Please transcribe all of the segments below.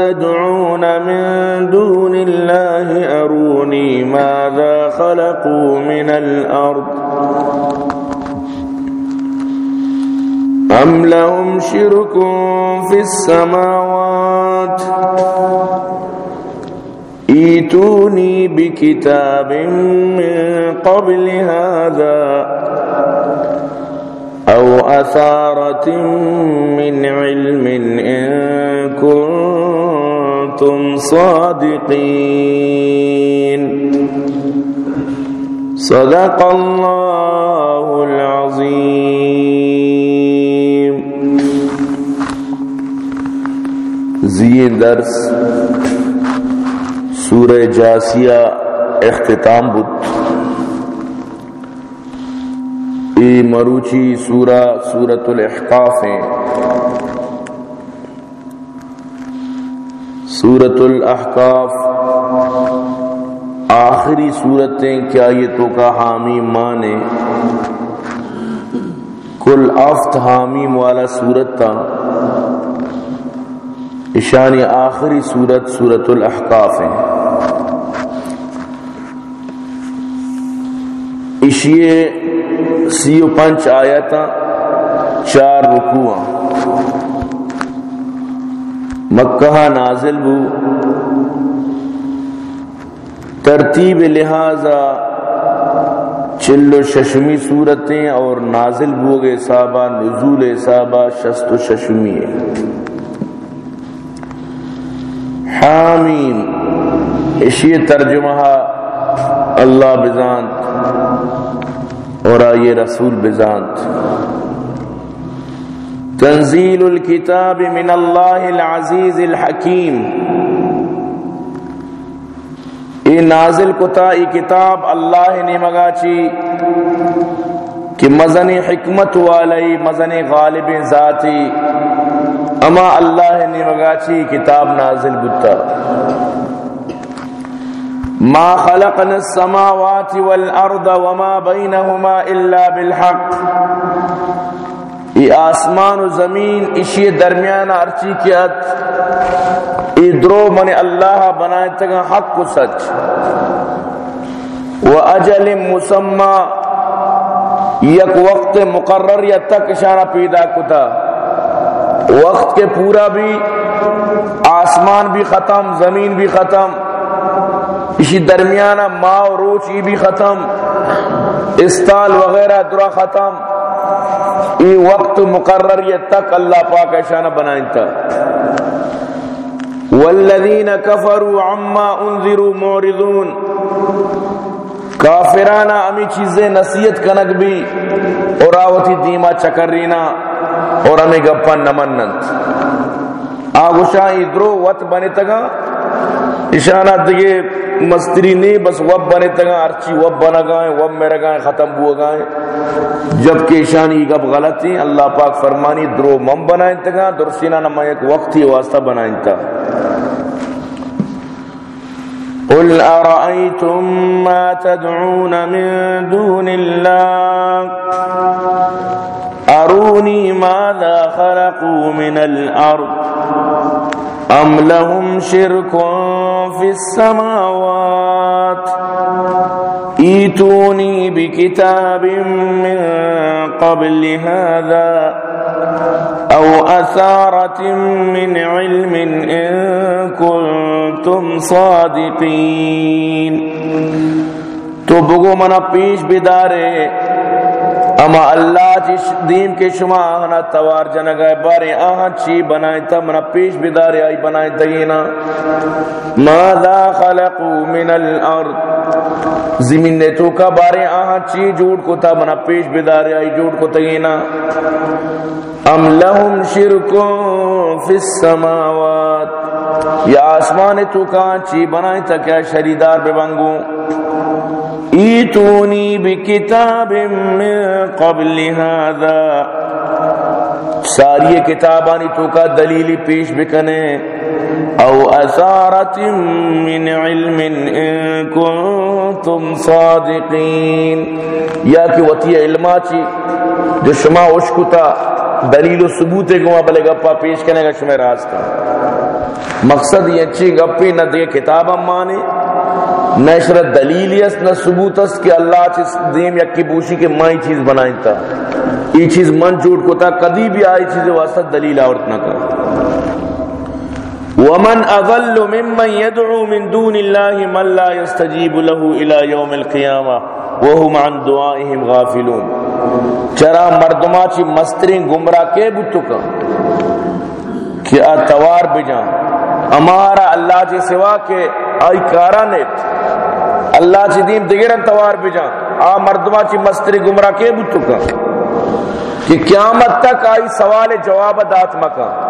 تدعون من دون الله أروني ماذا خلقوا من الأرض أم لهم شرك في السماوات إيتوني بكتاب من قبل هذا أو أثارة من علم إن كنتم صادقين صدق الله العظيم زي درس سورہ جاسیہ اختتام بدھ ای مروچی سورہ سورت الاحقاف ہیں۔ سورت الاحقاف آخری صورتیں کیا یہ تو کا حامی مانے کل آفت حامیم والا صورت تھا۔ اشانی آخری صورت سورت الاحقاف ہیں اشیے سیو پنچ آیتا چار رکوع مکہ نازل بو۔ ترتیب لہذا چلو ششمی صورتیں اور نازل بو گے صحابہ، نزول صحابہ شست و ششمی حامیم۔ اشی ترجمہ اللہ بزانت اور آئیے رسول بزانت۔ تنزیل الكتاب من اللہ العزیز الحکیم ای نازل کتا ای کتاب اللہ نے مگا چی کہ مزن حکمت والی، مزن غالب ذاتی، اما اللہ نے مگا چی کتاب نازل بتا ما خلقنا السماوات والارض وما بينهما الا بالحق۔ ای آسمان و زمین اسی درمیان ارچی کیت ای درو من اللہ بنائے تگا حق و سچ۔ و اجل مسمى یک وقت مقرر یا تک شانہ پیدا کتا۔ وقت کے پورا بھی، آسمان بھی ختم، زمین بھی ختم۔ اسی درمیانہ ما و روچی بھی ختم۔ استال وغیرہ درا ختم۔ ای وقت مقرر یہ تک اللہ پاک شانہ بنائیں تا والذین کفروا عما انذروا معرضون۔ کافرانہ امی چیزیں نصیت کنک بھی اور آوتی دیما چکرینا اور ہمیں گپا نمننت آگوشاہ ادرو وط بنے تگا۔ اشانہ دیگے مستری نہیں، بس وب بنے تگا ارچی وب بنا گائیں، وب میرا گائیں، ختم ہوا گائیں۔ جبکہ اشانی گب غلط ہیں اللہ پاک فرمانی، درو مم بنائیں تگا درسینا نما ایک وقت ہی واسطہ بنائیں تا۔ قل أرأيتم ما تدعون من دون الله أروني ماذا خلقوا من الأرض أم لهم شرك في السماوات ايتوني بكتاب من قبل هذا أو أثارة من علم إن كنتم صادقين تو بگو منا پیش بدارے اما اللہ چی دیم کے شما آہنا توار جنگائے بارے آہاں چی بنائیں تا منا پیش بدارے آئی بنائیں تگینا ماذا خلقو من الارض؟ زمین نے تو کا بارے آہاں چی جوڑ کو تا منا پیش بدارے آئی جوڑ کو تگینا ام لہم شرکون فی السماوات۔ یا آسمان تو کان چی بنائیں تا کیا شریدار بے بنگوں ایتونی بکتاب من قبل هذا. ساری کتابانی تو کا دلیلی پیش بکنے. او اثارت من علم ان کنتم صادقین. یا کہ وطی علما چی جو شما اشکتا دلیل و ثبوت گوا بلے گپا پیش کرنے گا شما راز کا مقصد یہ اچھی گپی نہ دے کتاب ہم مانے. نہ اشرت دلیلیس نہ ثبوتس کہ اللہ چیز دیم یکی بوشی کے مائی چیز بنائیں تا یہ چیز من جوٹ کو تا کدی بھی آئی چیز واسطہ دلیل آورت نہ کر ومن اضل ممن يدعو من دون الله من لا يستجيب له الى يوم القيامه وهم عن دعائهم غافلون۔ چرا مردما چی مسترین گمراہ کے بتو کا کہ اتوار بجان ہمارا اللہ جی سوا کے آئی کارا نیت۔ اللہ چی دیم دگرن توار بجان آ مردما چی مستری گمراہ کے بتو کا۔ کہ قیامت تک آئی سوال جواب دات مکا۔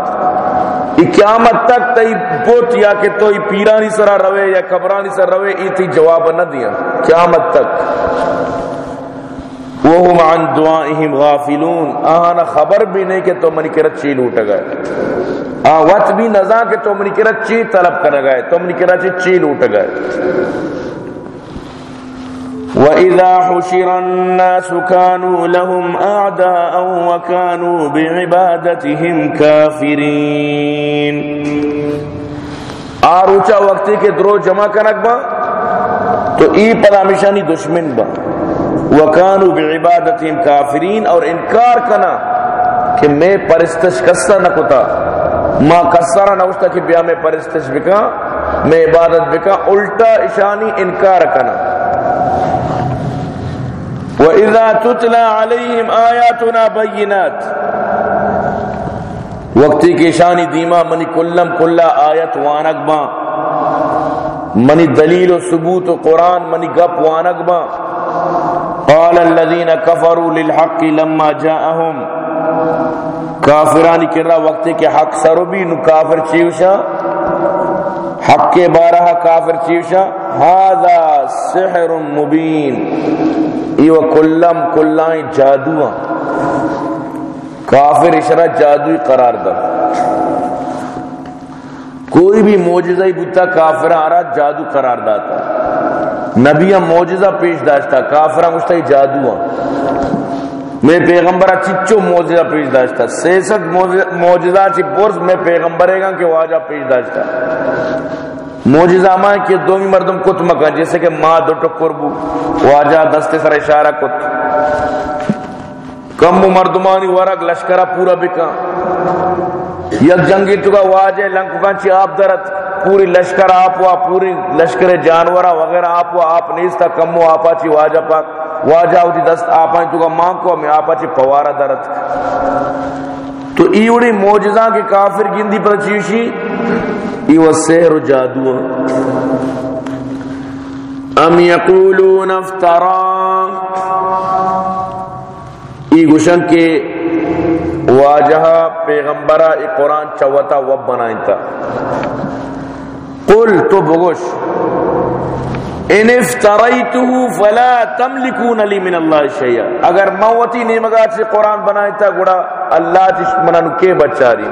ای قیامت تک تی بوت یا کہ تو ای پیرانی سرا روے یا قبرانی سر روے، ای تھی جواب نہ دیا۔ قیامت تک۔ وہم عن دعائهم غافلون۔ آہانا خبر بھی نہیں کہ تو منی کرت چی لوٹ گئے۔ آوات بھی نظام کہ تو منی کرت چی طلب کر گئے تو منی کرت چی لوٹ گئے۔ وَإِذَا حُشِرَ النَّاسُ كَانُوا لَهُمْ أَعْدَاءً وَكَانُوا بِعِبَادَتِهِمْ كَافِرِينَ۔ آروچا وقتی کے درو جمع کنک با، تو ای پدا مشانی دشمن با۔ وَكَانُوا بِعِبَادَتِهِمْ كَافِرِينَ اور انکار کنا کہ میں پرستش کسا نکتا ما کسارا نوشتا کہ بیا میں پرستش بکا، میں عبادت بکا، الٹا اشانی انکار کنا۔ وَإِذَا تُتْلَى عَلَيْهِمْ آيَاتُنَا بَيِّنَاتِ۔ وقتی کی شانی دیما، منی کلم کلا آیت وانک با۔ منی دلیل و ثبوت و قرآن، منی گپ وانک با۔ قال الذين كفروا للحق لما جاءهم کافرانی کرا وقتی کے حق سرو بھی نو کافر چیوشا؟ حق کے بارہ کافر چیوشا؟ هذا سحر مبین۔ ایو کلم کلائیں جادو کافر اشرا جادوی قرار دا کوئی بھی موجزہ ہی بتا کافر آرہ جادو قرار داتا۔ نبی موجزہ پیش داشتا کافرہ مجھتا ہی جادو میں پیغمبرہ چچو موجزہ پیش داشتا سیست موجزہ چی پرس میں پیغمبرے گا کہ واجہ پیش داشتا موجزہ ماں کہ دومی مردم کت مکا جیسے کہ ماں دو ٹکر بو واجہ دستے سر اشارہ کت۔ کم مردمانی ورق لشکرہ پورا بکا۔ یک جنگی چکا واجہ لنکو کانچی آپ درت۔ پوری لشکر آپ وا، پوری لشکر جانورہ وغیرہ آپ وا، آپ نیستا کمو آپا چی واجہ پاک۔ واجہ ہوتی دست آپا چکا ماں کو میں آپا چی پوارا درت۔ تو ایوڑی موجزہ کے کافر گندی پر چیشی ایو سحر جادو۔ ام یقولون افترا۔ ای گوشن کے واجہ پیغمبرہ ای قرآن چوتا وب بنائیں تا۔ قل تو بگوش۔ ان افتریتو فلا تملکون لی من اللہ شیئا۔ اگر موتی نیمگات سے قرآن بنائیں تا گوڑا اللہ جس منانو کے بچا رہی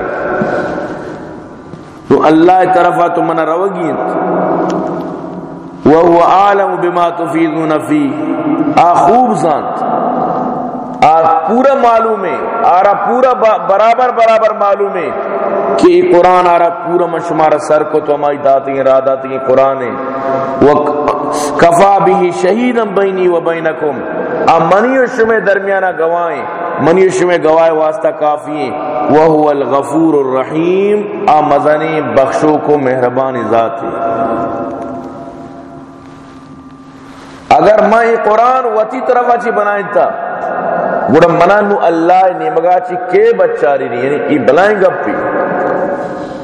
تو اللہ طرفا تو منع روگی وهو عالم بما تفیدون فی۔ آ خوب زانت آ پورا معلوم ہے۔ آرا پورا برابر برابر معلوم ہے کہ قرآن آرا پورا مشمار سر کو تو ہماری داتی ہیں را داتی ہیں۔ قرآن ہے وقت کفا بھی شہیدم بینی و بینکم. آ منی و شمع درمیانہ گوائیں منی و شمع گواہ واسطہ کافی ہیں. وہ الغفور الرحیم، آ مزنی بخشو کو مہربانی ذات ہے. اگر میں قرآن وتی طرف اچھی بنائیں تھا گڑا منانو اللہ نیمگا چی کے بچاری نہیں یعنی ای بلائیں گپی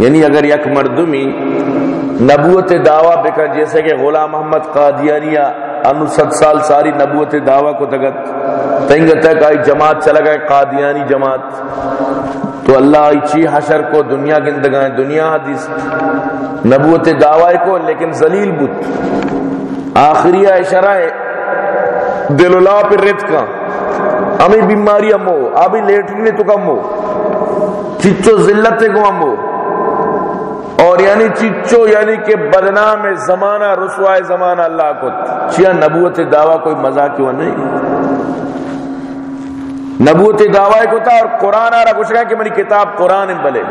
یعنی اگر یک مردمی نبوت دعویٰ بکا جیسے کہ غلام محمد قادیانیہ انو ست سال ساری نبوت دعویٰ کو تگت۔ تنگ تک آئی جماعت چلا گئے، قادیانی جماعت۔ تو اللہ آئی چی حشر کو دنیا گندگائیں دنیا حدیث۔ نبوت دعویٰ کو لیکن ذلیل بت آخری اشارہ دل اللہ پر رت کا۔ ہمیں بیماری ہمو ابھی لیٹنے تو کم ہو چچو ذلت کو ہم ہو اور یعنی چچو یعنی کہ بدنام زمانہ، رسوائے زمانہ اللہ کو۔ چیا نبوت دعویٰ کوئی مزہ کیوں نہیں۔ نبوت دعویٰ کو تھا اور قرآن آ رہا کچھ کہا کہ میری کتاب قرآن بلے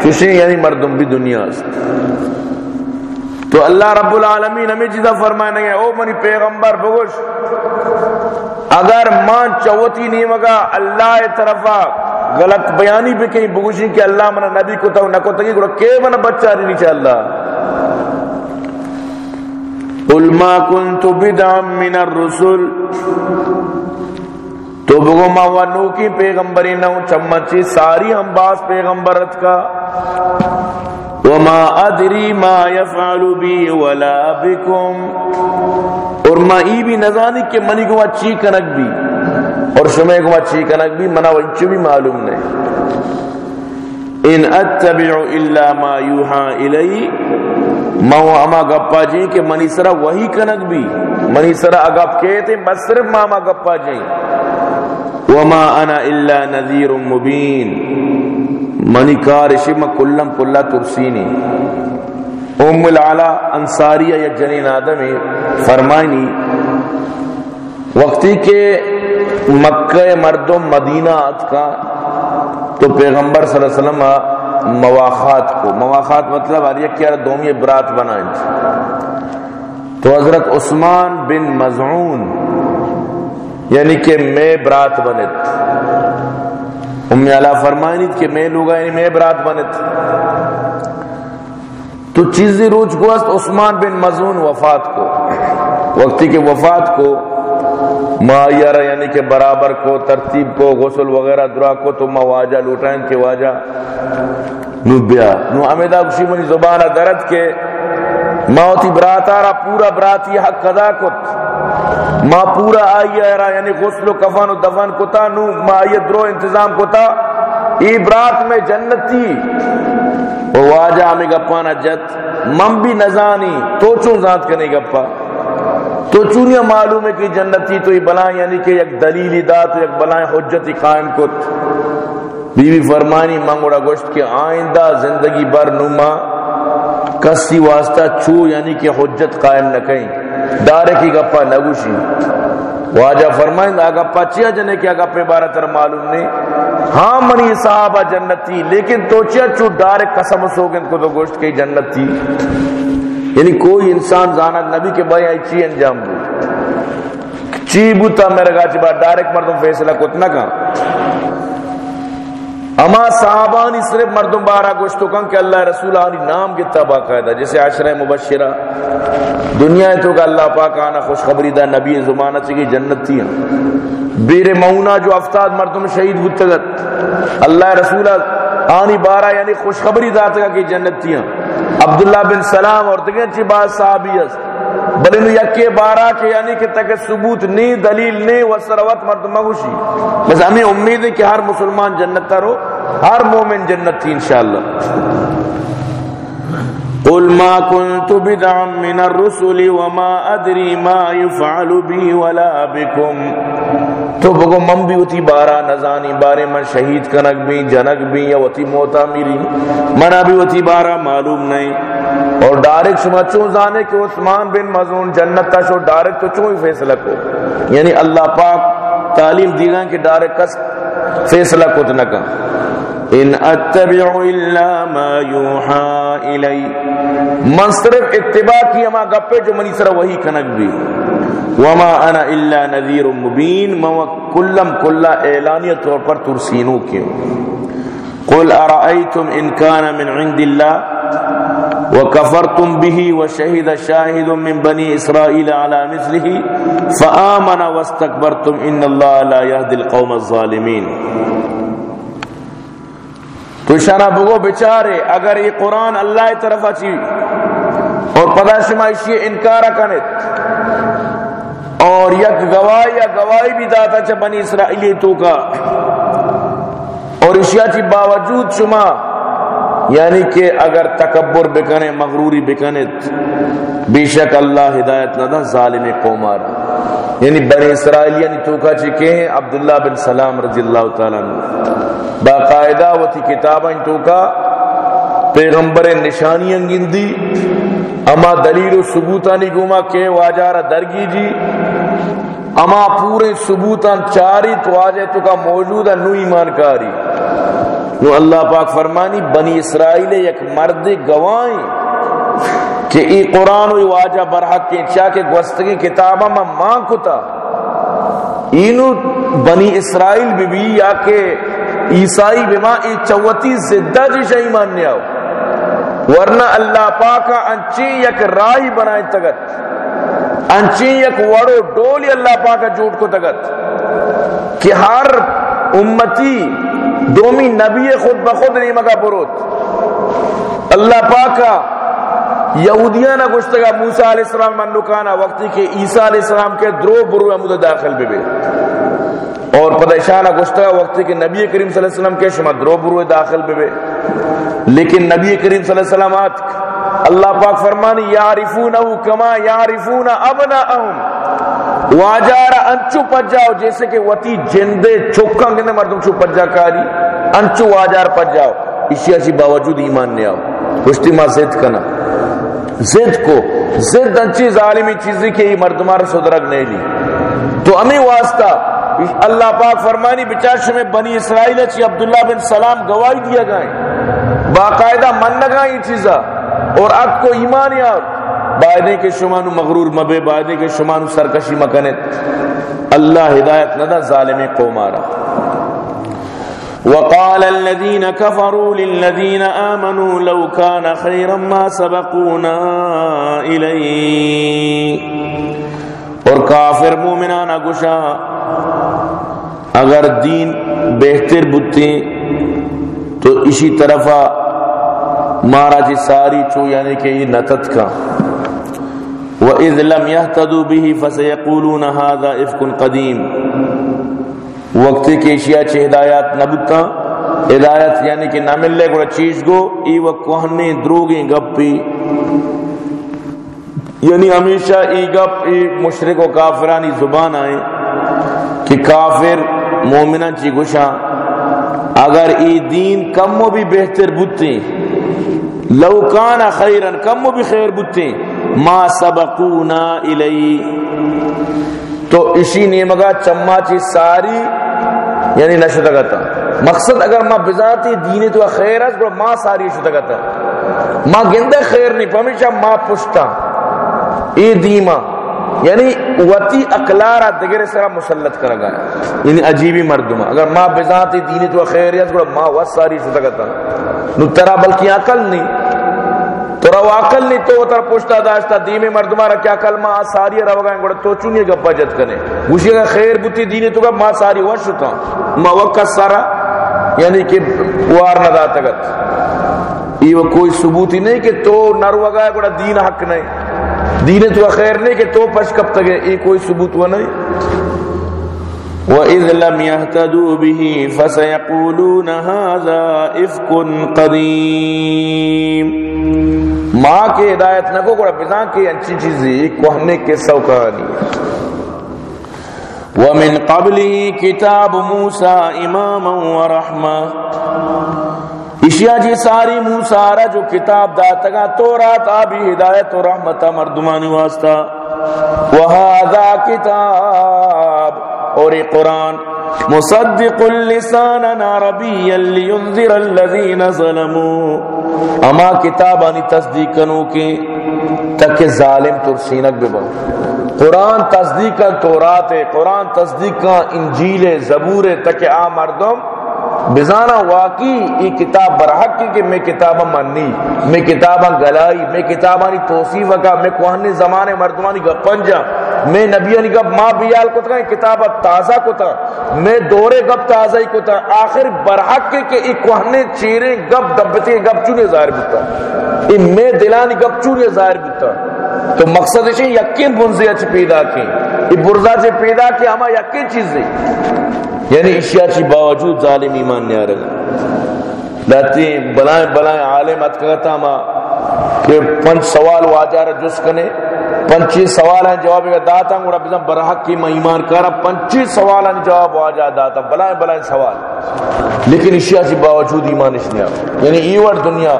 کسی یعنی مردم بھی دنیا سے۔ تو اللہ رب العالمین ہمیں جیسا فرمائے نہیں ہے او منی پیغمبر بگوش، اگر مان چوتی نہیں مگا اللہ طرفا غلط بیانی پہ کہیں بگوشی کہ اللہ منا نبی کو تو نکو تگی گڑا کہ منا بچہ نہیں چاہ اللہ؟ قل ما كنت بدعا من الرسل۔ تو بگو ما ونو کی پیغمبری نو چمچی ساری ہم باس پیغمبرت کا۔ وما ادری ما يفعل بي ولا بكم اور ما ای بھی نزانی کہ منی کو اچھی کنک بھی۔ اور شمع کو اچھی کنک بھی منا وچ بھی معلوم نہیں۔ ان اتبع الا ما يوحى الی، ما اما گپا جی کہ منی سرا وہی کنک بھی، منی سرا اگپ کہتے بس صرف ماما گپا جی وما انا الا نذیر مبین۔ منی کار شم کلم کلا ترسینی ام العلا انصاریہ یا جنین آدم فرمائنی، وقتی کے مکہ مردم مدینہ کا، تو پیغمبر صلی اللہ علیہ وسلم مواخات کو، مواخات مطلب آریا کیا دومی برات بنائیں تو حضرت عثمان بن مزعون یعنی کہ میں برات بنت ام علا فرمائنی کہ میں لوگا یعنی میں برات بنت تو چیزی روچ کو است عثمان بن مزعون وفات کو، وقتی کے وفات کو معیار یعنی کہ برابر کو، ترتیب کو، غسل وغیرہ، درا کو، تو ما واجہ لوٹائیں کے واجہ نو بیا۔ نو امیدہ کشی منی زبانہ درد کے موتی براتارا پورا براتی حق قضا کت۔ ما پورا آئی ایرا یعنی غسل و کفن و دفن کتا، نو ما آئی درو انتظام کتا۔ ای برات میں جنت تھی واجہ ہمیں گپانا جت۔ من بھی نزانی، تو چون ذات کرنے گپا۔ تو چونیا معلوم ہے کہ جنتی تو یہ بلائیں یعنی کہ ایک دلیلی دا تو ایک بلائیں حجتی قائم کت بی بی فرمانی منگوڑا گوشت کہ آئندہ زندگی بر نما کسی واسطہ چو یعنی کہ حجت قائم نہ کہیں۔ دارے کی گپا نگوشی واجہ فرمائیں آگا پچیا جنے کہ آگا پہ بارہ تر معلوم نہیں۔ ہاں منی صحابہ جنتی لیکن تو چیا چو ڈارے قسم سوگن کو تو گوشت کی جنت تھی یعنی کوئی انسان زانت نبی کے بھائی آئی چی انجام دو چی بوتا میرے گا چی ڈائریکٹ مردم فیصلہ کتنا کہاں اما صحابانی صرف مردم بارا گوشتو کن کہ اللہ رسول آنی نام گتا باقاعدہ جیسے عشرہ مبشرہ۔ دنیا ہے تو کہ اللہ پاک آنا خوشخبری دا نبی زمانہ چکی جنت تھی۔ بیر مونا جو افتاد مردم شہید بتگت اللہ رسول آنی بارا یعنی خوشخبری داتا کہ جنت تھی۔ عبداللہ بن سلام اور تکیں چی بات صحابی ہے بلے نو یکی بارا کے یعنی کہ تک ثبوت نی، دلیل نی، وسروت مرد مگوشی. بس ہمیں امید ہے کہ ہر مسلمان جنت ترو ہر مومن جنت تھی انشاءاللہ. قل ما كنت بدعا من الرسل وما ادري ما يفعل بي ولا بكم. تو بگو من بھی اتی بارا نزانی، بارے من شہید کنک بھی جنک بھی، یا اتی موتا میری. منا بھی اتی بارا معلوم نہیں. اور ڈائریکٹ شما چون زانے کہ عثمان بن مزون جنت تا شو ڈائریکٹ تو چون فیصلہ کو. یعنی اللہ پاک تعلیم دیگا کہ ڈائریکٹ کس فیصلہ کو تنکا ان اتبع الا ما يوحى الی. من صرف اتباع کی اما گپے جو منی سر وہی کنک بھی. وما انا الا نذیر مبین ما کلم کلا اعلانیہ طور پر ترسینو کیوں قل ارائیتم ان کان من عند اللہ وكفرتم به وشهد شاهد من بني اسرائيل على مثله فآمن واستكبرتم ان الله لا يهدي القوم الظالمين تو شنا بگو بچارے اگر یہ قرآن اللہ طرف اچھی اور پدا شما اسی انکار کنت اور یک گواہی یا گواہی بھی داتا چا بنی اسرائیلی تو کا۔ اور اشیاء چی باوجود شما یعنی کہ اگر تکبر بکنے، مغروری بکنے بے شک اللہ ہدایت نہ دا ظالم قومار۔ یعنی بنی اسرائیل یعنی تو کا چکے ہیں عبداللہ بن سلام رضی اللہ تعالیٰ عنہ۔ باقاعدہ وہ تھی کتابیں تو کا۔ پیغمبر نشانی انگندی اما دلیل و ثبوتانی گما کہ واجارہ درگی جی۔ اما پورے ثبوتان چاری تو آجے تو کا موجود ہے نو ایمان کاری نو اللہ پاک فرمانی بنی اسرائیل یک مرد گوائیں کہ ای قرآن و واجہ برحق کے چاہ کے گوستگی کتابہ میں ماں کتا۔ اینو بنی اسرائیل بھی بھی یا کہ عیسائی بما ای چوتی زدہ جی شاہی ماننے آؤ۔ ورنہ اللہ پاکا انچی یک رائی بنائیں تگت۔ انچی یک وڑو ڈولی اللہ پاکا جوٹ کو تگت کہ ہر امتی دومی نبی خود بخود نہیں مگا بروت اللہ پاکا یہودیاں نہ گشتگا موسیٰ علیہ السلام من لکانا وقتی کہ عیسیٰ علیہ السلام کے درو برو امود داخل بے بے۔ اور پدشانہ گشتگا وقتی کہ نبی کریم صلی اللہ علیہ وسلم کے شما درو برو داخل بے بے۔ لیکن نبی کریم صلی اللہ علیہ وسلم آت اللہ پاک فرمانی یعرفونہو کما یعرفون ابناءہم۔ واجارا، انچو پجاؤ، جیسے کہ وطی جندے چکاں گنے مردم چو پجا کاری، انچو واجار پجاؤ۔ اسی اسی باوجود ایمان نے آؤ۔ پشتی ماں زد کنا۔ زد کو، زد انچی ظالمی چیزی کہ یہ مردمار صدرک نہیں لی۔ تو ہمیں واسطہ، اللہ پاک فرمانی بچاش میں بنی اسرائیل اچھی عبداللہ بن سلام گواہی دیا گئے۔ باقاعدہ من لگا یہ چیزا۔ اور اب کو ایمان یا بائدے کے شمانو مغرور مبے بائدے کے شمانو سرکشی مکنت۔ اللہ ہدایت ندا ظالم قومارا وقال الذين كفروا للذين آمنوا لو كان خيرا ما سبقونا إليه۔ اور کافر مومنانا گشا اگر دین بہتر بتے تو اسی طرفا مارا جی ساری چو یعنی کہ یہ نتت کا۔ وَإِذْ لَمْ يَهْتَدُوا بِهِ فَسَيَقُولُونَ هَذَا إِفْكٌ قَدِيمٌ۔ وقت کے اشیاء چھ ہدایات نبتا ہدایت یعنی کہ نہ مل لے گوڑا چیز گو۔ ای وقت کوہنے دروگیں گپی۔ یعنی ہمیشہ ای گپ، ای مشرق و کافرانی زبان آئیں کہ کافر مومنہ چی گشا اگر ای دین کم و بھی بہتر بوتے لو کان خیرن کم بھی خیر بوتے، ما سبقونا الی. تو اسی نیمگا چما چی ساری یعنی نشدگتا مقصد اگر ما بذاتی دین تو خیر ہے ما ساری شدگتا ما گندے خیر نہیں پمیشہ ما پشتا. ای دیما. یعنی وتی اقلارا دگر سرا مسلط کر گیا یعنی عجیبی مردما اگر ما بذاتی دین تو خیر ہے ما وساری شدگتا نو ترا بلکہ عقل نہیں تو رو عقل نہیں تو تر پوچھتا داشتا دیمی مردما رکھ عقل ما ساری رو گئے گڑا تو چونی گپا جت کنے۔ گوشی گا خیر بوتی دینی تو گا ما ساری وشتا ما وقت سارا؟ یعنی کہ وار نہ دا تگت یہ کوئی ثبوت نہیں کہ تو نر وگا گڑا دین حق نہیں۔ دین تو خیر نہیں کہ تو پش کب تک یہ کوئی ثبوت ہوا نہیں۔ وَإِذْ لَمْ يَهْتَدُوا بِهِ فَسَيَقُولُونَ هَذَا إِفْكٌ قَدِيمٌ۔ ماں کے ہدایت نہ کو گڑا بزاں کی انچی چیزی کوہنے کے سو کہانی ومن قبله کتاب موسیٰ اماما ورحمہ اشیاء جی ساری موسیٰ را جو کتاب داتگا تو رات آبی ہدایت و رحمت مردمانی واسطہ۔ وہذا کتاب اور قرآن، مصدق اللسان عربی لینذر الذین ظلموا. اما کتابانی تصدیق کنو کی تک ظالم ترسینک بے بہو قرآن تصدیق کا تورات ہے، قرآن تصدیق کا انجیل زبور تک آ مردم بزانا واقعی یہ کتاب برحق کی کہ میں کتابہ مننی میں کتابہ گلائی، میں کتابانی توصیف کا میں کوہنی زمانے مردمانی کا پنجا میں نبیانی گب ماں بیال کو تھا کتابہ تازہ کو تھا میں دورے گب تازہ ہی کو تھا آخر برحق کے کہ ایک کوہنے چیرے گب دبتے گب چونے ظاہر بتا ای میں دلانی گب چونے ظاہر بتا تو مقصد ہے یقین بنزی اچھ پیدا کی۔ ای برزا سے پیدا کی ہما یقین چیز ہے یعنی اشیاء چی باوجود ظالم ایمان نہیں آرہا لاتی بلائیں بلائیں عالم اتکتا ما کہ پنچ سوال واجہ رہا جس کنے۔ پنچی سوال ہیں جواب کا داتا ہوں، رب زم برحق کی میں ایمان کارا پنچی سوال ہیں جواب واجہ داتا بلائیں بلائیں سوال۔ لیکن اشیاء چی باوجود ایمان اس نے آرہا یعنی ایوڑ دنیا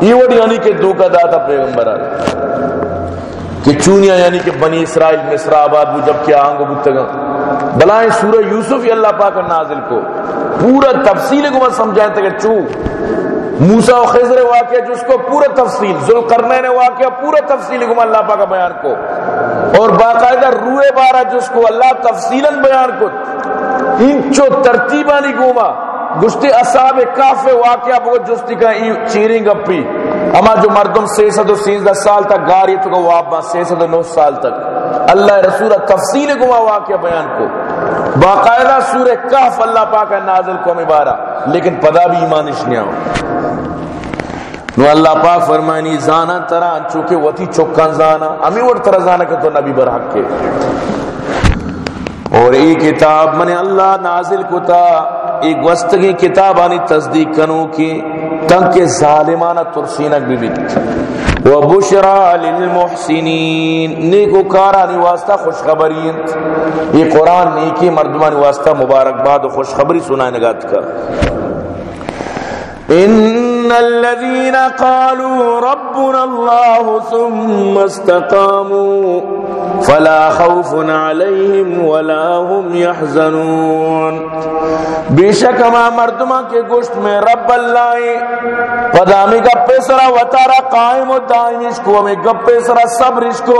ایوڑ یعنی کہ دو کا داتا پیغمبر آرہا کہ چونیا یعنی کہ بنی اسرائیل مصر آباد وہ جب کیا آنگو بتگا بلائیں سورہ یوسف اللہ پاک نازل کو۔ پورا تفصیل کو میں سمجھائیں تھے کہ چو۔ موسیٰ و خضر واقعہ جس کو پورا تفصیل ذلقرنین واقعہ پورا تفصیل کو اللہ پاک بیان کو۔ اور باقاعدہ روئے بارہ جس کو اللہ تفصیلا بیان کو۔ ان چو ترتیبانی گوما گشتی اصحاب کاف واقعہ بہت جستی کا چیرنگ اپی اما جو مردم سی سد و سیزدہ سال تک گاری تو وابا سی سد و نو سال تک۔ اللہ رسول تفصیل گوا واقعہ بیان کو۔ باقاعدہ سورہ کہف اللہ پاک نازل کو مبارہ لیکن پدا بھی ایمان اشنیا ہو نو اللہ پاک فرمائنی زانا ترا، چونکہ وتی چکان زانا امی وڑ ترا زانا کہ تو نبی برحق کے۔ اور ای کتاب من اللہ نازل کتا ایک وستگی کتاب آنی تصدیق کنو کی تنک ظالمانہ ترسینک بھی بیت و بشرا للمحسنین نیکو کارانی واسطہ خوشخبرین۔ یہ قرآن نیکی مردمانی واسطہ مبارک باد و خوشخبری سنائے نگات کا۔ ان ان الذين قالوا ربنا الله ثم استقاموا فلا خوف عليهم ولا هم يحزنون۔ بے شک ہما مردما کے گوشت میں رب اللہ پدامی گپے سرا وطارا قائم و دائم اس کو ہمیں گپے سرا صبر اس کو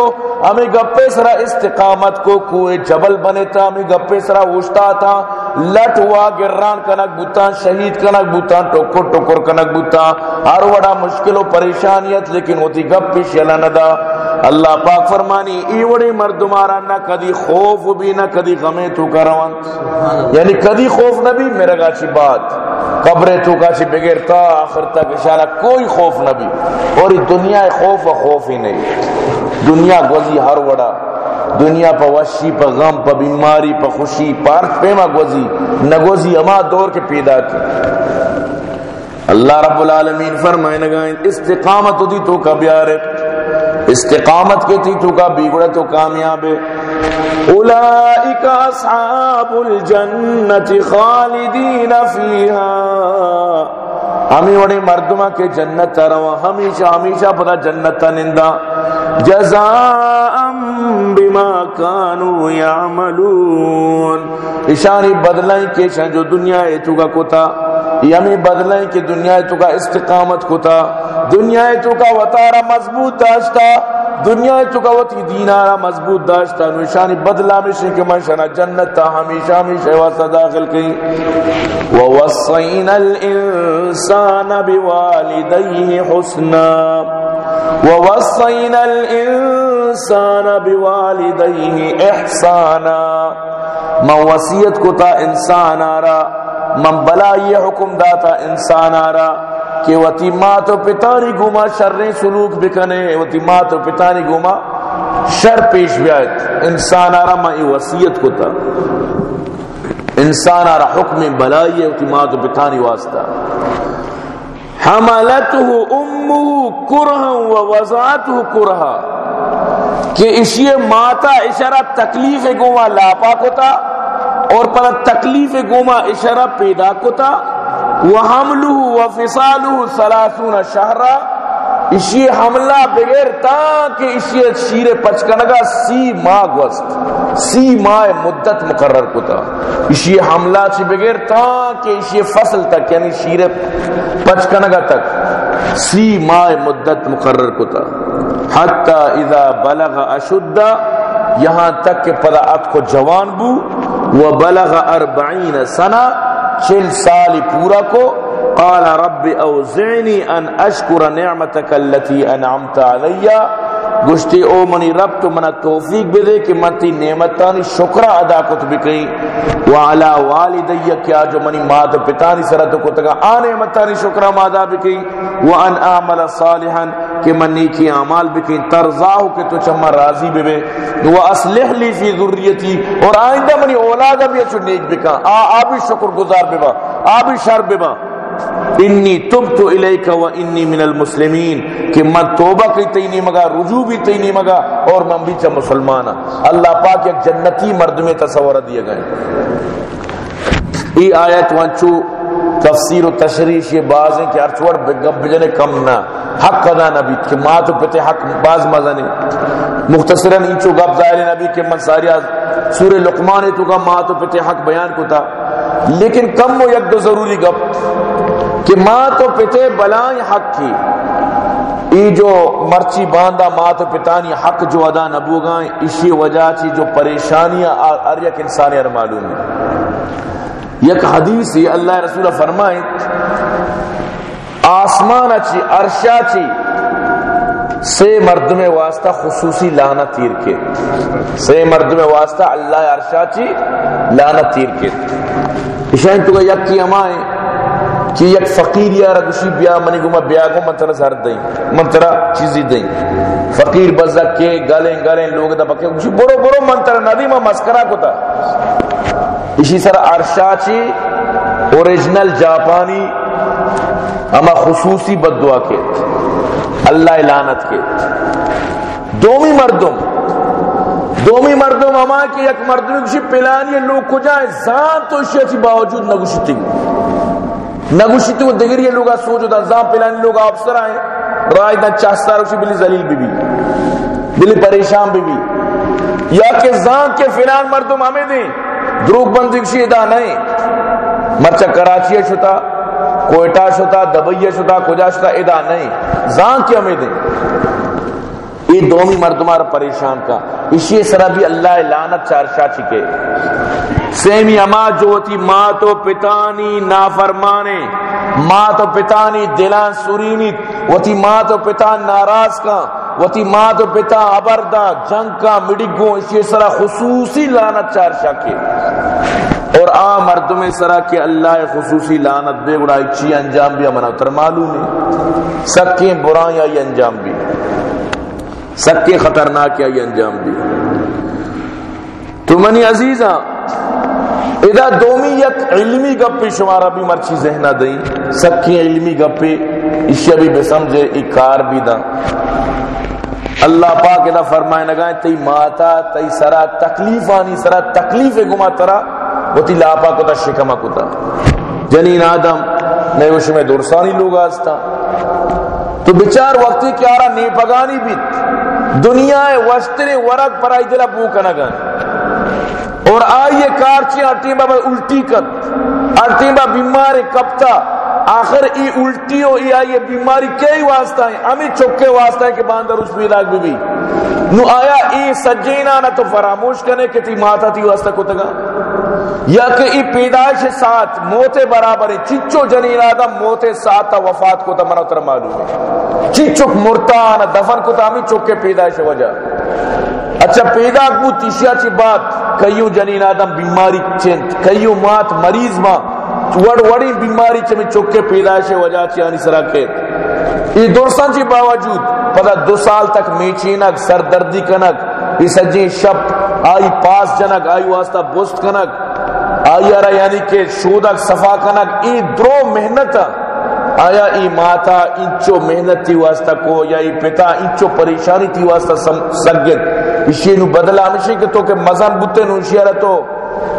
ہمیں گپے سرا استقامت کو کوئے جبل بنے تھا ہمیں گپے سرا وشتا تھا لٹ ہوا گران کنک بوتا شہید کنک بوتا ٹوکو ٹوکر کنک بوتا ہر وڑا مشکل و پریشانیت، لیکن ہوتی گپ پیش یلا ندا۔ اللہ پاک فرمانی، ای وڑی مردمارا نہ کدی خوف بھی، نہ کدی غمے تو کروان یعنی کدی خوف نہ بھی میرا گاچی بات۔ قبر تو کاچی بغیر تا آخر تک اشارہ کوئی خوف نہ بھی۔ اور دنیا خوف و خوف ہی نہیں۔ دنیا گوزی ہر وڑا۔ دنیا پا وشی پا غم، پا بیماری، پا خوشی، پارک پیما گوزی، نگوزی، اما دور کے پیدا کی۔ اللہ رب العالمین فرمائے نگائیں استقامت دی تو کا بیارے استقامت کے تھی تو کا بیگڑے تو کامیاب ہے۔ اولئک اصحاب الجنت خالدین فیہا۔ ہمیں وڑی مردمہ کے جنت تروا ہمیشہ ہمیشہ پتا جنت نندا۔ جزاء بما كانوا يعملون. اشاری بدلائیں کے جو دنیا ہے تو کا کوتا یمی بدلائیں کہ دنیا تو کا استقامت کتا دنیا تو کا وطارہ مضبوط داشتا، دنیا تو کا وطی دینارہ مضبوط داشتا نشانی بدلا مشن کہ منشنا جنت تا ہمیشہ ہمیشہ واسطہ داخل کی وَوَصَّيْنَا الْإِنسَانَ بِوَالِدَيْهِ حُسْنًا۔ وَوَصَّيْنَا الْإِنسَانَ بِوَالِدَيْهِ احسانا من وسیعت کو تا انسان آرہ من بلا یہ حکم داتا انسان آرا کہ وتی مات و پتانی گما شر سلوک بکنے وتی مات و پتانی گما شر پیش بیایت انسان آرا میں وسیعت کو تا انسان آرا حکم بلائی ہے وتی مات و پتانی واسطہ۔ حملته امه کرہا و وضعته کرہا، کہ اسی ماتا اشارہ تکلیف گوا لاپا کو تا اور پر تکلیف گوما اشارہ پیدا کتا وحملہ وفصالہ سلاسون شہرہ۔ اسی حملہ بغیر تا کہ اسی شیر پچکنگا سی ماہ گوست سی ماہ مدت مقرر کتا۔ اسی حملہ چی بغیر تا کہ اسی فصل تک یعنی شیر پچکنگا تک سی ماہ مدت مقرر کتا حتی اذا بلغ اشدہ یہاں تک کہ پدا ات کو جوان بو، و بلغ اربعین سنہ، چل سال پورا کو، قال رب اوزعنی ان اشکر نعمتک اللتی انعمت علیہ گشتی او منی رب تو منا توفیق بدے کہ من تی نعمتانی شکر ادا کت بکئی وعلا والدی کیا جو منی مات پتانی سرت کو تگا آ نعمتانی شکر ادا بکئی وان اعمل صالحا کہ من نیکی اعمال بکئی ترضاہ کہ تو چما راضی بے۔ و لی فی ذریتی اور آئندہ منی اولاد بھی اچھو نیک بکا آ آ بھی شکر گزار بے با۔ آ بھی شر بے با۔ انی تبت الیک و انی من المسلمین، کہ من توبہ کی تی نہیں مگا، رجوع بھی تی نہیں مگا، اور من بھی چا مسلمان اللہ پاک ایک جنتی مرد میں تصور دیے گئے۔ ای آیت وانچو، تفسیر و تشریح یہ باز ہیں کہ ارچوڑ گب بجنے کم نہ۔ حق ادا نبی، کہ ماں تو پتے حق باز مزہ نہیں۔ مختصراً انچو گب ظاہر نبی، کہ من ساری سور لقمان تو کا ماں تو پتے حق بیان کو تھا لیکن کم و یک دو ضروری گپ۔ کہ ماں تو پتے بلائیں حق کی۔ ای جو مرچی باندھا ماں تو پتانی حق جو ادا نبوگائیں اسی وجہ چی جو پریشانیاں ار یک انسانی ار معلوم ہے یک حدیث ہی اللہ رسول فرمائے آسمان چی عرشا چی سے مرد میں واسطہ خصوصی لانا تیر کے۔ سے مرد میں واسطہ اللہ عرشا چی لانا تیر کے۔ اشان تو یک کی امائیں کہ یک فقیر یا رگشی بیا منی گما بیا گو من ترہ زہر دیں، من ترہ چیزی دیں۔ فقیر بزک کے گلیں گلیں لوگ دا بکے، گوشی برو برو من ترہ ندی ما مسکرہ کو تا اسی سر ارشا چی اوریجنل جاپانی اما خصوصی بددعا کے۔ اللہ لعنت کے۔ دومی مردم دومی مردم اما کی یک مردم کشی پلانی لوگ کو جائیں زان تو اسی باوجود نگوشتی نگوشتی وہ دگر لوگا سوچو دا زام پلانی لوگا، افسر آئے۔ رائے دا چاہستا روشی بلی زلیل بی بی بلی پریشان بی بی یا کہ زام کے فلان مردم ہمیں دیں۔ دروگ بندی کشی ادا نہیں۔ مرچہ کراچی شتا کوئٹا شتا، دبئی شتا، کجا شتا ادا نہیں۔ زام کے ہمیں دیں۔ یہ دومی مردمار پریشان کا۔ اسی سرا بھی اللہ لعنت چارشا چکے۔ سیمی اما جو تھی ماں تو پتانی نافرمانے، ماں تو پتانی دلان سورینی وہ تھی ماں تو پتا ناراض کا وہ تھی ماں تو پتا ابردا جنگ کا مڈگو اسی سرا خصوصی لعنت چارشا کے اور آ مرد میں سرا کہ اللہ خصوصی لعنت بے گڑا اچھی انجام بھی امنا اتر معلوم ہے۔ سکیں برائیں یہ انجام بھی۔ سکے خطرناک یہ انجام بھی۔ تو منی عزیزاں ادا دومی یک علمی گپی شمارا بھی مرچی ذہنہ دیں، سکی علمی گپی اشیا بھی بے سمجھے اکار بھی دا اللہ پاک ادا فرمائے نگائیں تی ماتا، تی سرا تکلیف آنی سرا، تکلیف گما ترا، وہ تی لاپا کو تا شکمہ کو تا جنین آدم نیوش میں درسانی لوگ آستا تو بچار وقتی کیارا نیپگانی بیت دنیا وشتر ورق پر آئی دلہ بو کنگن اور آئیے کارچی اٹیم با الٹی کت اٹیم با بیمار کپتا۔ آخر ای الٹی ہو ای آئیے بیماری کئی واسطہ ہیں۔ ہمیں چکے واسطہ ہیں کہ باندر اس بھی بیلاک بھی بھی۔ نو آیا ای سجینا نہ تو فراموش کرنے کہ تی ماتا تی واسطہ کو تگا۔ یا کہ ای پیدائش ساتھ موتے برابر ہے۔ چچو جنین آدم موتے ساتھ تا وفات کو تا منو تر معلوم ہے۔ چچک مرتان دفن کو تا ہمیں چکے پیدائش وجہ۔ اچھا پیدا کو تیشیا چی بات۔ کئیوں جنین آدم بیماری چنت کئیوں مات مریض ماں وڑ وڑی بیماری چمی چکے پیدائش وجہ چی آنی سرا کے۔ یہ درسان چی جی باوجود پدا دو سال تک میچینک سردردی کنک یہ سجی شپ آئی پاس جنک، آئی واسطہ بست کنک، آئی آرہ یعنی کہ شودک صفا کنک، ای درو محنت، آیا ای ماتا انچو محنت تی واسطہ کو، یا ای پتا انچو پریشانی تی واسطہ سگت اسی نو بدلا ہمیشہ کہ تو کہ مزان بوتے نو اسی تو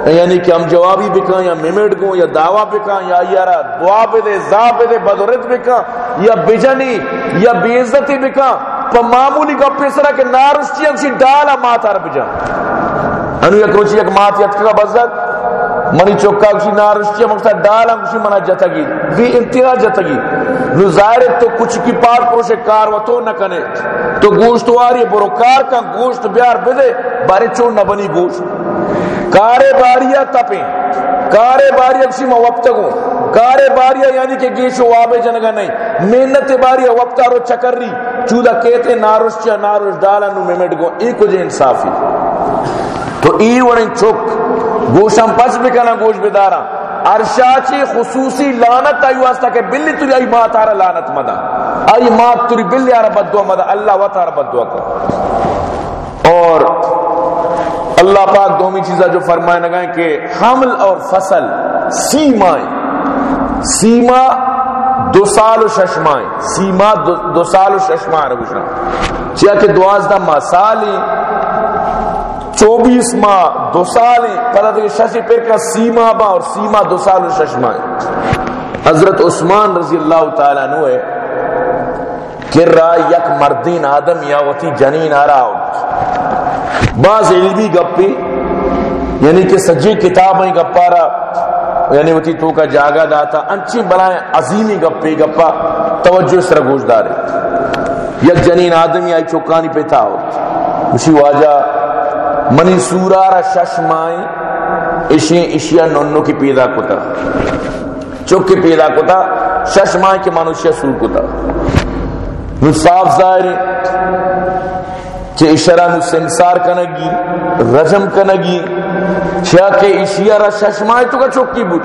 یعنی کہ ہم جوابی بکا یا میمٹ کو یا دعویٰ بکا یا یارا دعا پہ دے زا پہ دے بدورت بکا یا بجنی یا بیعزتی بکا پا معمولی کا پیسرا کہ نارشتی ہمشی ڈالا مات آر بجا۔ انو یک روچی یک مات یتکا بزد؟ منی چوکا کشی نارشتی ہم اکتا ڈالا کشی منا جتا گی وی انتہا جتا گی نو ظاہر تو کچھ کی پار پروشے کار و تو نہ کنے تو گوشت واری برو کار کا گوشت بیار بدے بارے چون نہ بنی گوشت کارے باریا تپیں کارے باریا کسی موقتگوں کارے باریا یعنی کہ گیشو وابے جنگا نہیں محنت باریا وقتا رو چکر ری چودہ کہتے ناروش چا ناروش ڈالا نو میمٹ گو ایک کجھے انصافی تو ای ورن چک گوشم پچ بکنا گوش بدارا ارشاچی خصوصی لانت آئی واسطہ کہ بلی تری آئی ماں تارا لانت مدا آئی ماں تری بلی آرہ بدعا مدا اللہ و تارا بدعا کر. اور اللہ پاک دومی چیزہ جو فرمائے نگائیں کہ حمل اور فصل سیمائیں سیما دو سال و ششمائیں سیما دو دو سال و ششمائیں رہا چیہ کہ دوازدہ ماہ سالی چوبیس ماہ دو سال پتہ دیکھ ششی پھر کا سیما با اور سیما دو سال و شش ماہ حضرت عثمان رضی اللہ تعالیٰ عنہ ہے کر رہا یک مردین آدم یا وتی جنین آ رہا بعض علمی گپی یعنی کہ سجی کتاب ہی گپا رہا یعنی وتی تو کا جاگا داتا انچی بلائیں عظیمی گپی گپا توجہ سر گوش دارے یک جنین آدم یا چوکانی پہ تھا۔ اسی واجہ منی سورارا ششمائیں اشی اشیا نونو کی پیدا کتا۔ چک کی پیدا کتا ششمائیں کے منوشیا سور کتا۔ نو صاف ظاہر کہ اشارہ نو سنسار کنگی، رجم کنگی۔ چیا کہ اشیا را ششمائیں تو کا چک کی بود۔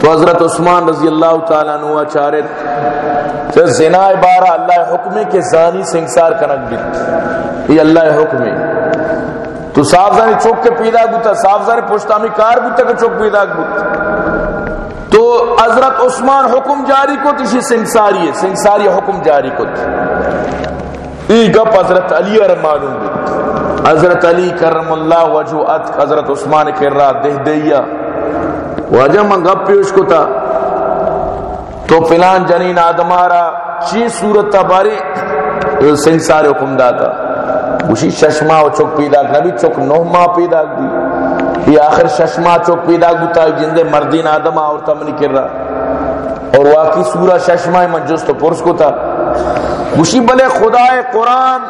تو حضرت عثمان رضی اللہ تعالیٰ نوہ چارت پھر زنا بارہ اللہ حکمے کے زانی سنسار کنگ بھی۔ یہ اللہ حکمے۔ تو صاف زانی چوک کے پیدا گتا صاف زانی پشتامی کار گتا کہ چوک پیدا گتا تو حضرت عثمان حکم جاری کو تیشی سنگساری ہے، سنگساری حکم جاری کو ای گپ حضرت علی ار معلوم بھی حضرت علی کرم اللہ وجہ ات، حضرت عثمان کر رہا دہ دیا وجہ من گپ پیوش کو تا تو فلان جنین آدمارا چی صورت تا باری سنگسار حکم داتا۔ اسی ششما و چک پیدا نبی چک نو پیدا دی یہ آخر ششما چک پیدا گتا جندے مردین آدم اور تمنی کر رہا۔ اور واقعی سورہ ششما من جس تو پرس کو تھا اسی بلے خدا قرآن،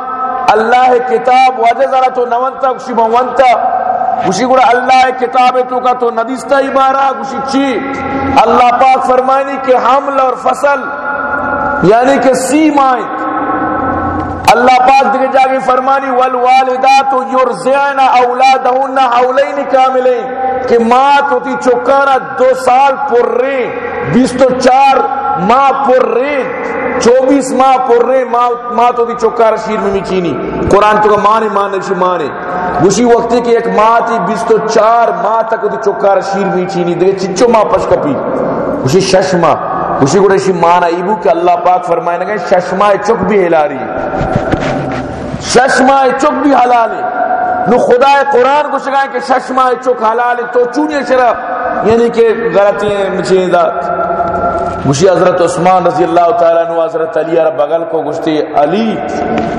اللہ کتاب واجہ ذرا تو نونتا، اسی مونتا اسی گڑا اللہ کتاب تو کا تو ندیستا عبارہ، اسی چی۔ اللہ پاک فرمائنی کہ حمل اور فصل یعنی کہ سی مائیں اللہ پاک دیکھے جاگے فرمانی والوالدات یرزعن اولادہن حولین کاملین کہ ماں تو تی چکانا دو سال پر رہے، بیس تو چار ماں پر رہے، چوبیس ماہ پر رہے، ماں تو تی چکارا شیر میں چینی۔ قرآن تو کا مانے مانے شی مانے اسی وقت کہ ایک ماں تھی، بیس تو چار ماہ تک تی چکارا شیر میں چینی۔ دیکھے چچو ماں پش کپی اسی شش ماہ۔ اسی کو اسی مانا ایبو کہ اللہ پاک فرمائے نگے ششمائے چک بھی ہلا رہی ششمائے چک بھی حلال ہے نو خدا قرآن کو شکائے کہ ششمائے چک حلال ہے تو چونی شرف یعنی کہ غلطی ہیں مچھیں ذات مشی حضرت عثمان رضی اللہ تعالیٰ نو حضرت علی رب بغل کو گشتی علی۔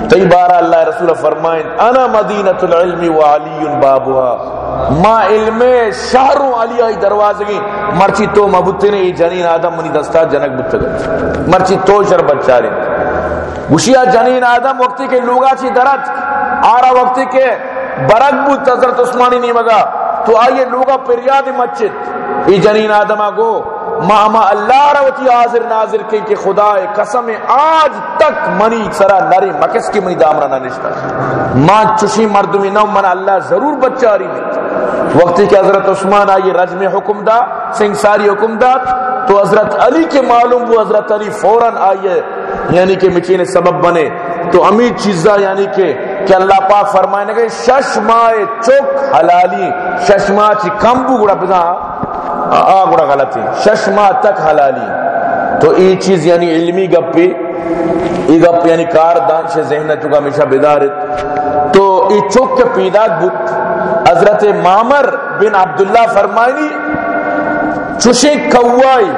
تی بارہ اللہ رسول فرمائیں انا مدینت العلم و علی بابوها ما علم شہر علی آئی دروازگی۔ مرچی تو مبتے نے جنین آدم منی دستا جنک بتگت مرچی تو شر بچارے گوشیا جنین آدم وقتی کے لوگا چی درد آرہ وقتی کے برک بود حضرت عثمانی نہیں مگا تو آئیے لوگا پریاد مسجد۔ ای جنین آدم آگو ماما اللہ روتی حاضر ناظر کی کہ خدا قسم آج تک منی سرا نری مکس کی منی دامرہ نہ نشتا۔ ماں چشی مردمی نو من اللہ ضرور بچا رہی ہے وقتی کہ حضرت عثمان آئی رجم حکم دا، سنگساری حکم دا، تو حضرت علی کے معلوم وہ حضرت علی فوراً آئیے یعنی کہ مچین سبب بنے۔ تو امید چیزہ یعنی کہ کہ اللہ پاک فرمائے نگے شش ماہ چک حلالی شش ماہ چی کم بو گڑا بدا آ گڑا غلطی شش ماہ تک حلالی۔ تو یہ چیز یعنی علمی گپی یہ گپ یعنی کار دان سے ذہن چکا ہمیشہ بیدارت۔ تو یہ چک کے پیدا بت حضرت مامر بن عبداللہ فرمائنی، چوشیں کوائی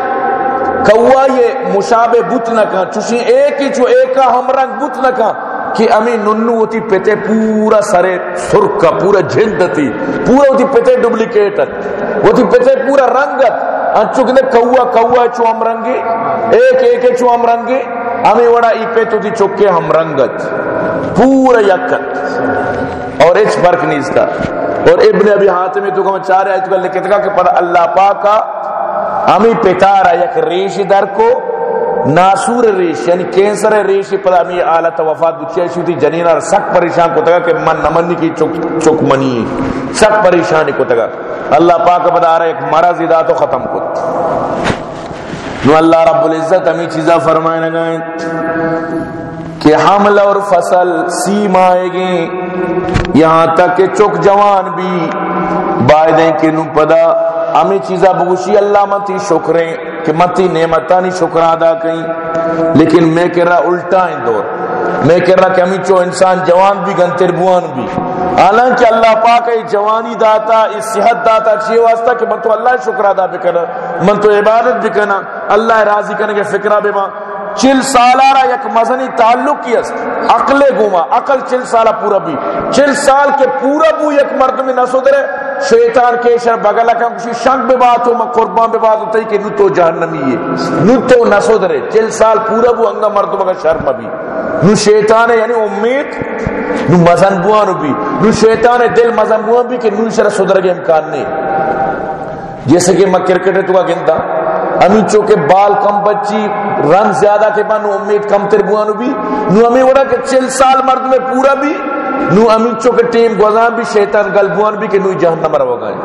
کوائی مشابہ بت نہ کہاں۔ چوشیں ایک ہی چو، ایک کا ہم رنگ بت نہ کہاں۔ کہ امی ننو ہوتی پیتے پورا سرے سرک کا، پورا جھنڈ تھی، پورا ہوتی پیتے ڈبلیکیٹ۔ ہوتی پیتے پورا رنگت انچو ہاں، کہنے کوا کوا چو ہم رنگی، ایک ایک چو ہم رنگی۔ ہمیں وڑا ای پہ تو تھی چکے ہم رنگت پورا یکت اور ایچ فرق نہیں اس کا۔ اور ابن ابی حاتمی تو کم چارے آئے تو کہ لکھت کہ پر اللہ پاک کا ہمیں پتارا یک ریش در کو ناسور ریش یعنی کینسر ریش پر ہمیں آلت وفات بچے شو تھی جنین اور سک پریشان کو تگا کہ من نمنی کی چک, چک منی سک پریشانی کو تگا اللہ پاک بدا رہا ایک مرض ادا تو ختم کو نو اللہ رب العزت ہمیں چیزا فرمائے لگائیں. کہ حمل اور فصل سیم آئے گے یہاں تک کہ چک جوان بھی بائدیں کہ نو پدا ہمیں چیزا بگوشی اللہ متی شکریں کہ متی نعمتہ نہیں شکر ادا کہیں لیکن میں کہہ رہا الٹا ہیں دور۔ میں کہہ رہا کہ ہمیں چو انسان جوان بھی، گنتر بوان بھی۔ حالانکہ اللہ پاک ای جوانی داتا ای صحت داتا چیئے واسطہ کہ من تو اللہ شکر ادا بکنا من تو عبادت بکنا اللہ راضی کرنے کے فکرہ بے ماں چل سالارا یک مزنی تعلق کی است؟ عقل گوما، عقل چل سالہ پورا بھی چل سال کے پورا بو یک مرد میں نہ سدرے شیطان کے شر بغل کا کسی شک بے بات ہو میں قربان بے بات ہوتا ہے کہ نو تو جہنمی ہے. نو تو نہ سدرے چل سال پورا بو انگا مرد مگا شرم بھی نو شیطان ہے یعنی امید، نو مزن بوانو بھی نو شیطان ہے، دل مزن بوان بھی کہ نو شر سدر کے امکان نہیں. جیسے کہ میں کرکٹ تو کا گنتا ہمیں چوکے بال کم بچی، رن زیادہ کے پاس امید کم تر بوانو بھی، نو ہمیں وڑا کہ چل سال مرد میں پورا بھی، نو ہمیں چوکے ٹیم گوزان بھی، شیطان گل بوان بھی کہ نو جہنم رو گئے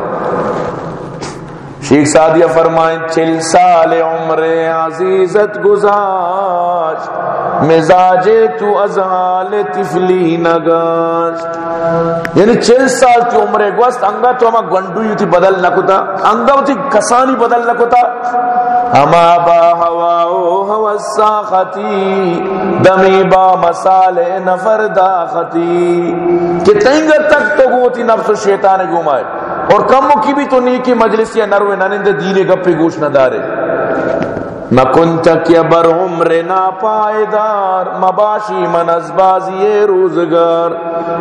شیخ سادیہ فرمائیں، چل سال عمر عزیزت گزاش، مزاج تو ازحال تفلی نگاشت یعنی چل سال تی عمر گوست انگا تو ہما گنڈو تھی بدل نکتا انگا تی کسانی بدل نکتا ہما با ہوا او ہوا ساختی، دمی با مسال نفر داختی۔ کہ تینگا تک تو گو تی نفس و شیطان گمائے۔ اور کم کی بھی تو نیکی مجلس یا نروے ننند دینے گپے گوش نہ دارے۔ مکن تکیا بر عمر نا پائیدار مباشی من از بازی روزگار۔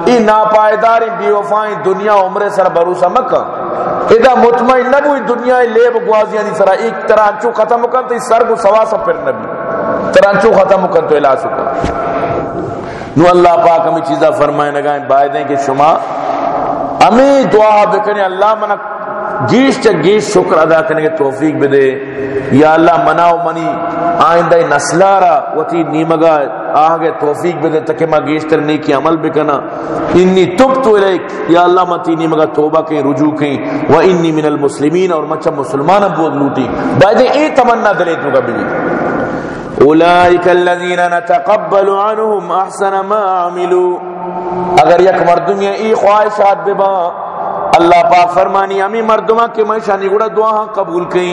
ای نا پائیداری بی وفائیں دنیا عمر سر بروسا مکہ ادا مطمئن نبوی دنیا لے بگوازیانی سر ایک ترانچو ختم کن تو سر کو سوا سا پر نبی۔ ترانچو ختم کن تو الہ سکا نو اللہ پاک ہمیں چیزہ فرمائے نگائیں بائدیں کہ شما ہمیں دعا بکنے اللہ منہ گیش چا گیش شکر ادا کرنے کے توفیق بدے یا اللہ مناو منی آئندہ نسلارا وطی نیمگا آگے توفیق بدے تکہ ما گیش تر نیکی عمل بکنا انی تب تو الیک، یا اللہ متی نیمگا توبہ کہیں، رجوع کہیں۔ و انی من المسلمین اور مچہ مسلمان بود لوٹی بائدے اے تمنا دلے تو کا بھی اولئک الذین نتقبل عنهم احسن ما عملوا. اگر یک مردم یہ ای خواہشات ببا اللہ پاک فرمانی ہمیں مردمہ کے میں شانی گڑا دعا ہاں قبول کئی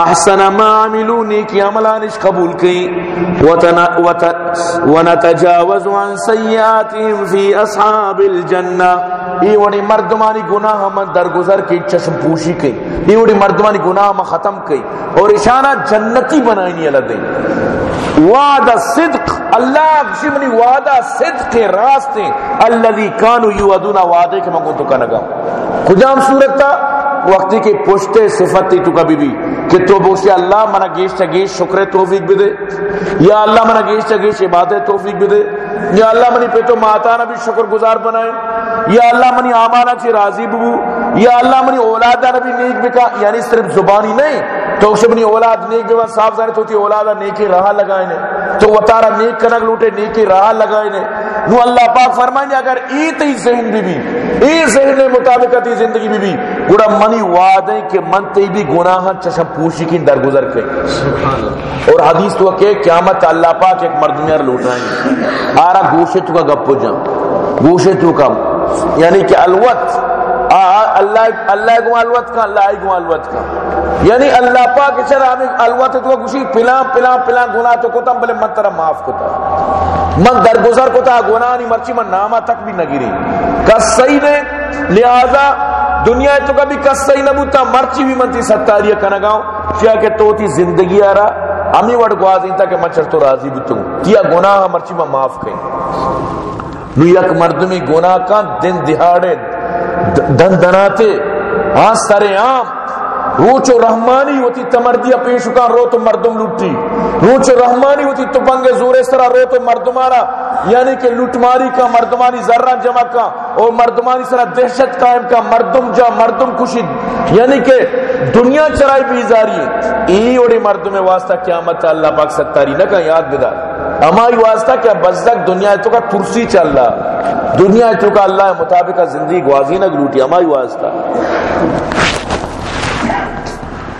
احسن ما عملو نیکی عملانش قبول کئی ونتجاوز عن سیئاتهم فی اصحاب الجنہ۔ ای وڑی مردمانی گناہ من درگزر کی چشم پوشی کئی ای وڑی مردمانی گناہ من ختم کئی اور اشانہ جنتی بنائنی اللہ دیں۔ وعدہ صدق، اللہ شمنی وعدہ صدق کے راستے الذي كانوا يوعدون وعدے کے منگو تو کنگا۔ کجام صورت تا وقتی کے پشتے صفت تی تو کبھی بھی کہ تو بوشی اللہ منا گیش تا گیش شکر توفیق بھی دے۔ یا اللہ منا گیش تا گیش عبادت توفیق بھی دے۔ یا اللہ منی پہ تو ماتانا بھی شکر گزار بنائے۔ یا اللہ منی آمانا چی راضی ببو۔ یا اللہ منی اولادہ نبی نیک بکا۔ یعنی صرف زبانی نہیں، تو اسے بنی اولاد نیک بیوان صاف ظاہر تو تی اولادہ نیکی راہ لگائے نے۔ تو وہ تارا نیک کنگ لوٹے نیکی راہ لگائے نے۔ نو اللہ پاک فرمائیں اگر ای تی ذہن بھی بھی ای ذہن مطابقتی زندگی بھی بھی گوڑا منی وعدیں کہ من تی بھی گناہ چشم پوشی کی درگزر کے اور حدیث تو کہ قیامت اللہ پاک ایک مردمیر لوٹائیں آرہ گوشے تو کا گپ جا گوشے تو کا یعنی کہ الوت۔ اللہ اللہ کو الوت کا اللہ کو الوت کا۔ یعنی اللہ پاک چرا ہمیں الوت تو گوشی پلا پلا پلا گناہ تو کوتا بلے من ترا معاف کوتا من درگزر کوتا گناہ نہیں مرچی، من نامہ تک بھی نہ گری۔ کس صحیح نے؟ لہذا دنیا تو کبھی کس صحیح نہ بوتا، مرچی بھی منتی ستاریہ کنگاؤں۔ کیا کہ تو تی زندگی آ رہا ہمیں وڑ گوازی تا کہ مچر تو راضی بھی توں کیا گناہ مرچی میں معاف کہیں۔ نو یک مردمی گناہ کا دن دہاڑے دن دناتے ہاں سر عام۔ روچو رحمانی ہوتی تمردیا پیشکان رو تو مردم لٹی روچو رحمانی ہوتی تو پنگ زور سرا رو تو مردمارا یعنی کہ لٹماری کا، مردمانی ذرہ جمع کا۔ اور مردمانی سرا دہشت قائم کا۔ مردم جا، مردم کشید یعنی کہ دنیا چرائی بیزاری ای اوڑی مردم واسطہ قیامت اللہ پاک ستاری نہ کہ یاد بدار ہماری واسطہ کیا؟ بزدک دنیا تو کا ترسی چل رہا۔ دنیا تو کا اللہ مطابق زندگی گوازی نہ گلوٹی ہماری واسطہ۔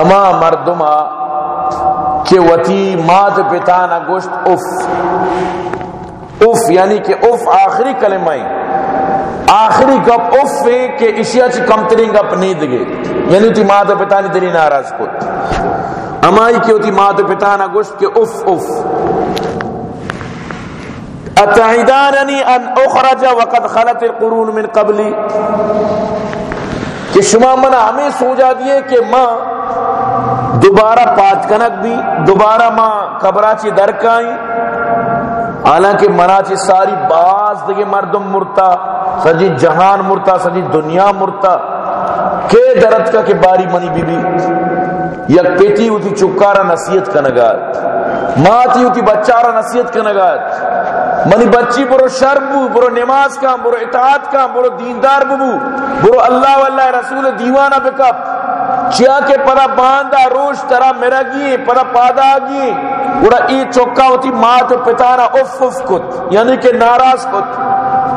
اما مردما کہ وتی مات پتا نہ گوشت اف اف یعنی کہ اف آخری کلمہ آخری گپ اف ہے کہ اشیا چ کم ترین گپ نہیں دگے۔ یعنی تی مات پتا نے دلی ناراض کو امائی کی ہوتی مات پتا نہ گوشت کہ اف اف۔ اتعیداننی ان اخرج وقد خلت القرون من قبلی۔ کہ شما منا ہمیں سوجا دیے کہ ماں دوبارہ پات کنک بھی دوبارہ ماں قبراچی درکائیں حالانکہ مناچی ساری باز دگے مردم مرتا، سجی جہان مرتا، سجی دنیا مرتا۔ کہ درد کا کہ باری منی بی بی یک پیٹی ہوتی چکارا نصیحت کا نگات ماں تی ہوتی بچارا نصیحت کا نگات منی بچی برو شرم بو، برو نماز کا برو اطاعت کا برو دیندار بو برو اللہ واللہ رسول دیوانہ بکپ چیا کے پرا باندھا روش ترا میرا گی پرا پادا گی پورا ای چوکا ہوتی ماں تو پتانا اف اف کت یعنی کہ ناراض کت۔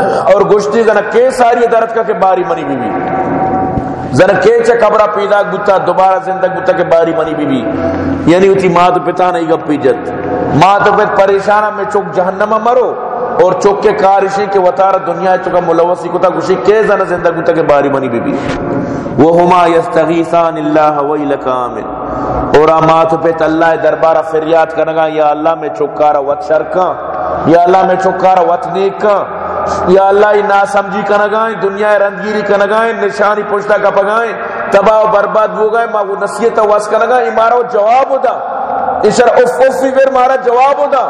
اور گشتی زنا کے ساری درد کا کہ باری منی بی بی زنا کے چا قبرہ پیدا گتا، دوبارہ زندگ گتا کہ باری منی بی بی یعنی ہوتی ماں تو پتانا ہی گپی جت۔ ماں تو پت پریشانہ میں چوک جہنمہ مرو۔ اور چوک کے کارشیں کہ وطار دنیا چکا ملوثی کتا گوشی کے زنا زندگ گتا کہ باری منی بی بی۔ وہما یستغیثان اللہ ویلک آمن اور آمات پہ اللہ دربارہ فریاد کرنگا یا اللہ میں چکارا وط شرکا یا اللہ میں چکارا وط نیکا یا اللہ نا سمجھی کنگائیں دنیا رندگیری کنگائیں نشانی پوچھتا کا پگائیں۔ تباہ و برباد ہو گئے، ماں وہ نصیحت واس کنگائیں مارا وہ جواب ہوتا اشار اف اف پھر مارا جواب ہوتا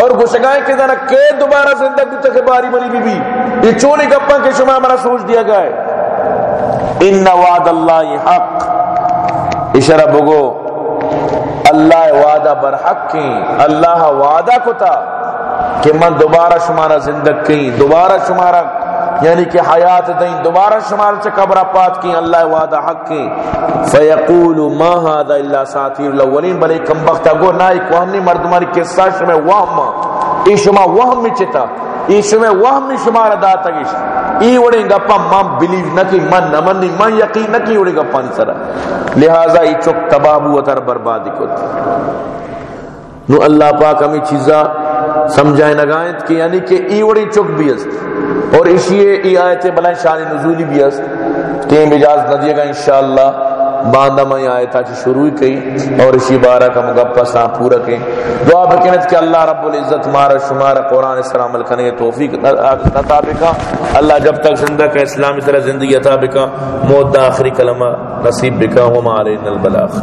اور گشگائیں کہ ذرا کہ دوبارہ زندگی کے باری منی بی بی یہ چولی گپا کے شما ہمارا سوچ دیا گئے ان وعد اللہ حق۔ اشارہ بگو اللہ وعدہ برحق کی، اللہ وعدہ کو تھا کہ من دوبارہ شمارا زندگ کی، دوبارہ شمارا یعنی کہ حیات دیں دوبارہ شمار سے قبر پات کی، اللہ وعدہ حق کی۔ فیقول ما هذا الا ساتیر الاولین، بلے کم بختہ گو نائی کوہنی مردمانی قصہ شمع وہم ای شما وہم میں چتا۔ ای شما وہم میں شمار داتا گیش۔ ای وڑے گپا من بلیو نکی، من نمنی من یقین نکی وڑے گپا نسرا لہذا ای چک تباہ تر بربادی کو نو اللہ پاک ہمیں چیزا سمجھائیں نگائیں کہ یعنی کہ ای وڑی چک بھی است۔ اور اسی ای آیت بلائیں شان نزولی بھی است تیم اجازت نہ دیے گا انشاءاللہ۔ باندہ میں آیتا چی شروع کی اور اسی بارہ کا مگپہ ساں پورا کی۔ دعا بکنت کہ اللہ رب العزت مارا شمارا قرآن اسلام ملکنے توفیق عطا بکا۔ اللہ جب تک زندہ کا اسلامی طرح زندگی عطا بکا، موت دا آخری کلمہ نصیب بکا۔ ہم علینا البلاغ۔